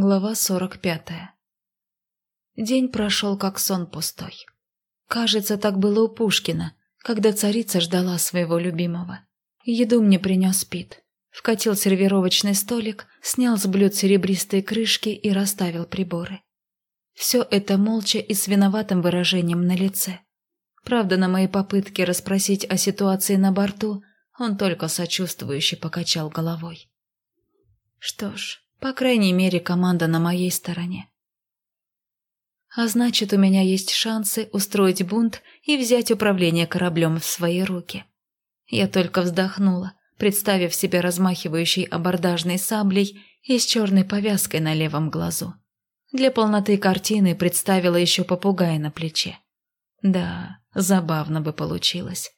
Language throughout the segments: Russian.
Глава сорок пятая. День прошел как сон пустой. Кажется, так было у Пушкина, когда царица ждала своего любимого. Еду мне принес Пит. Вкатил сервировочный столик, снял с блюд серебристые крышки и расставил приборы. Все это молча и с виноватым выражением на лице. Правда, на мои попытки расспросить о ситуации на борту, он только сочувствующе покачал головой. Что ж, по крайней мере, команда на моей стороне. А значит, у меня есть шансы устроить бунт и взять управление кораблем в свои руки. Я только вздохнула, представив себя размахивающей абордажной саблей и с черной повязкой на левом глазу. Для полноты картины представила еще попугая на плече. Да, забавно бы получилось.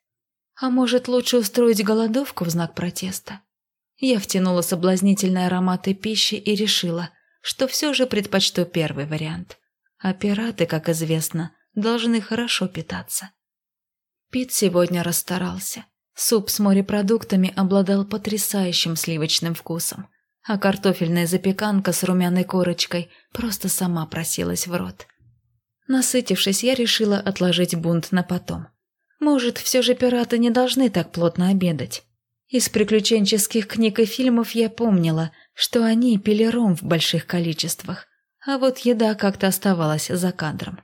А может, лучше устроить голодовку в знак протеста? Я втянула соблазнительные ароматы пищи и решила, что все же предпочту первый вариант. А пираты, как известно, должны хорошо питаться. Пит сегодня расстарался. Суп с морепродуктами обладал потрясающим сливочным вкусом, а картофельная запеканка с румяной корочкой просто сама просилась в рот. Насытившись, я решила отложить бунт на потом. Может, все же пираты не должны так плотно обедать. Из приключенческих книг и фильмов я помнила, что они пили ром в больших количествах, а вот еда как-то оставалась за кадром.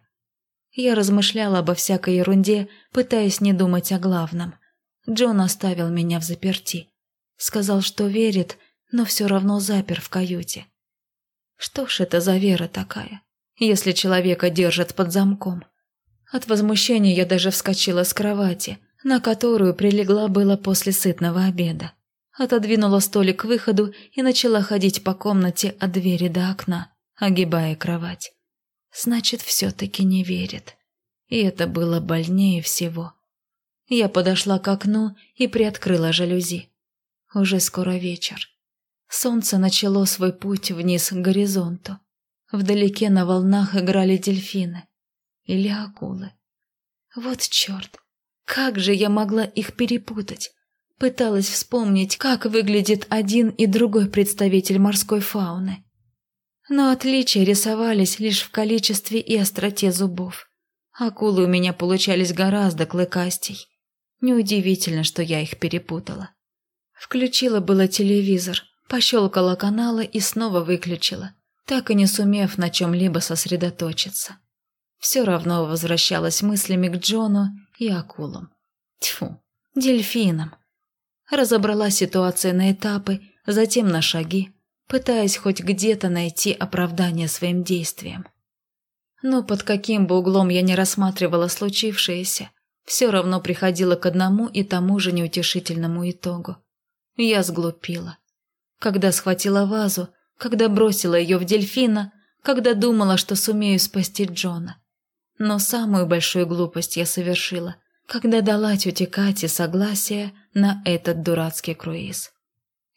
Я размышляла обо всякой ерунде, пытаясь не думать о главном. Джон оставил меня в заперти. Сказал, что верит, но все равно запер в каюте. Что ж это за вера такая, если человека держат под замком? От возмущения я даже вскочила с кровати – на которую прилегла было после сытного обеда. Отодвинула столик к выходу и начала ходить по комнате от двери до окна, огибая кровать. Значит, все-таки не верит. И это было больнее всего. Я подошла к окну и приоткрыла жалюзи. Уже скоро вечер. Солнце начало свой путь вниз к горизонту. Вдалеке на волнах играли дельфины. Или акулы. Вот черт. Как же я могла их перепутать? Пыталась вспомнить, как выглядит один и другой представитель морской фауны. Но отличия рисовались лишь в количестве и остроте зубов. Акулы у меня получались гораздо клыкастей. Неудивительно, что я их перепутала. Включила было телевизор, пощелкала каналы и снова выключила, так и не сумев на чем-либо сосредоточиться. Все равно возвращалась мыслями к Джону и акулам. Тьфу, дельфинам. Разобрала ситуацию на этапы, затем на шаги, пытаясь хоть где-то найти оправдание своим действиям. Но под каким бы углом я ни рассматривала случившееся, все равно приходила к одному и тому же неутешительному итогу. Я сглупила. Когда схватила вазу, когда бросила ее в дельфина, когда думала, что сумею спасти Джона. Но самую большую глупость я совершила, когда дала тете Кате согласие на этот дурацкий круиз.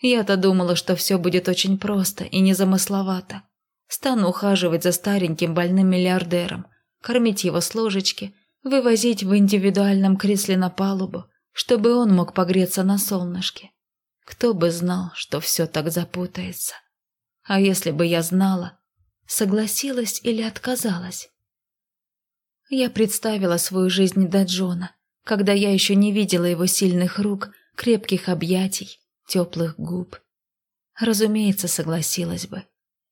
Я-то думала, что все будет очень просто и незамысловато. Стану ухаживать за стареньким больным миллиардером, кормить его с ложечки, вывозить в индивидуальном кресле на палубу, чтобы он мог погреться на солнышке. Кто бы знал, что все так запутается. А если бы я знала, согласилась или отказалась? Я представила свою жизнь до Джона, когда я еще не видела его сильных рук, крепких объятий, теплых губ. Разумеется, согласилась бы.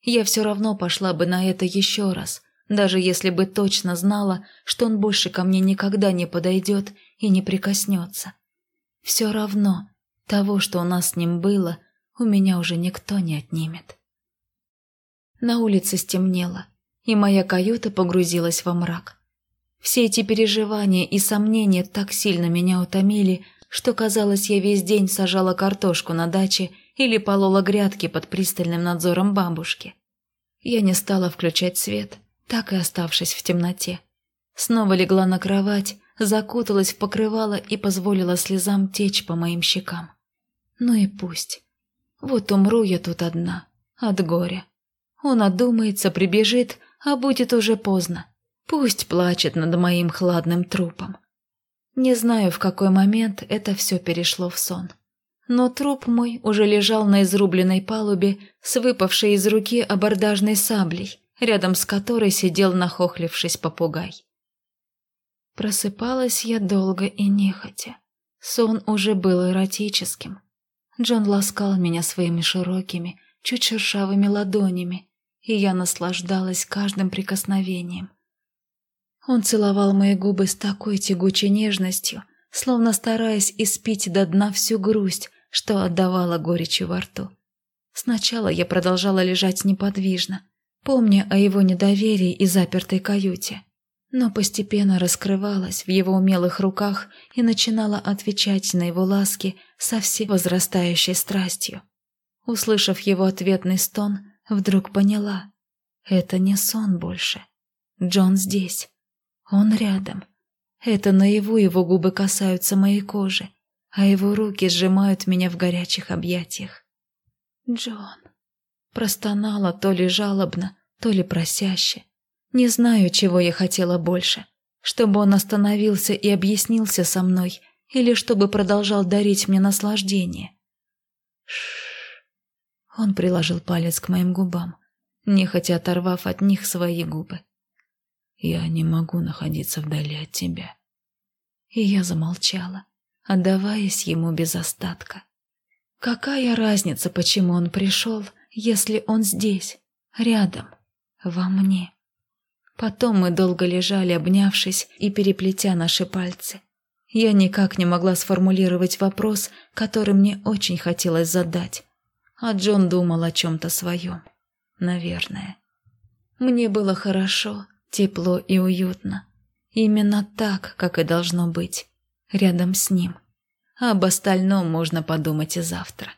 Я все равно пошла бы на это еще раз, даже если бы точно знала, что он больше ко мне никогда не подойдет и не прикоснется. Все равно того, что у нас с ним было, у меня уже никто не отнимет. На улице стемнело, и моя каюта погрузилась во мрак. Все эти переживания и сомнения так сильно меня утомили, что, казалось, я весь день сажала картошку на даче или полола грядки под пристальным надзором бабушки. Я не стала включать свет, так и оставшись в темноте. Снова легла на кровать, закуталась в покрывало и позволила слезам течь по моим щекам. Ну и пусть. Вот умру я тут одна, от горя. Он одумается, прибежит, а будет уже поздно. Пусть плачет над моим хладным трупом. Не знаю, в какой момент это все перешло в сон. но труп мой уже лежал на изрубленной палубе с выпавшей из руки абордажной саблей, рядом с которой сидел нахохлившись попугай. Просыпалась я долго и нехотя. Сон уже был эротическим. Джон ласкал меня своими широкими, чуть шершавыми ладонями, и я наслаждалась каждым прикосновением. Он целовал мои губы с такой тягучей нежностью, словно стараясь испить до дна всю грусть, что отдавала горечью во рту. Сначала я продолжала лежать неподвижно, помня о его недоверии и запертой каюте, но постепенно раскрывалась в его умелых руках и начинала отвечать на его ласки со всей возрастающей страстью. Услышав его ответный стон, вдруг поняла – это не сон больше. Джон здесь. Он рядом. Это наяву его губы касаются моей кожи, а его руки сжимают меня в горячих объятиях. «Джон!» Простонала то ли жалобно, то ли просяще. Не знаю, чего я хотела больше. Чтобы он остановился и объяснился со мной, или чтобы продолжал дарить мне наслаждение. Шш. Он приложил палец к моим губам, нехотя оторвав от них свои губы. Я не могу находиться вдали от тебя. И я замолчала, отдаваясь ему без остатка. Какая разница, почему он пришел, если он здесь, рядом, во мне? Потом мы долго лежали, обнявшись и переплетя наши пальцы. Я никак не могла сформулировать вопрос, который мне очень хотелось задать. А Джон думал о чем-то своем. Наверное. Мне было хорошо, тепло и уютно. Именно так, как и должно быть. Рядом с ним. А об остальном можно подумать и завтра.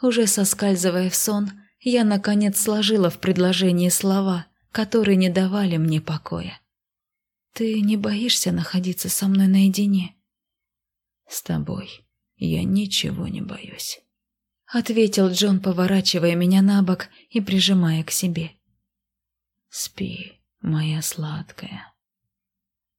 Уже соскальзывая в сон, я, наконец, сложила в предложении слова, которые не давали мне покоя. «Ты не боишься находиться со мной наедине?» «С тобой я ничего не боюсь», — ответил Джон, поворачивая меня на бок и прижимая к себе. «Спи, моя сладкая».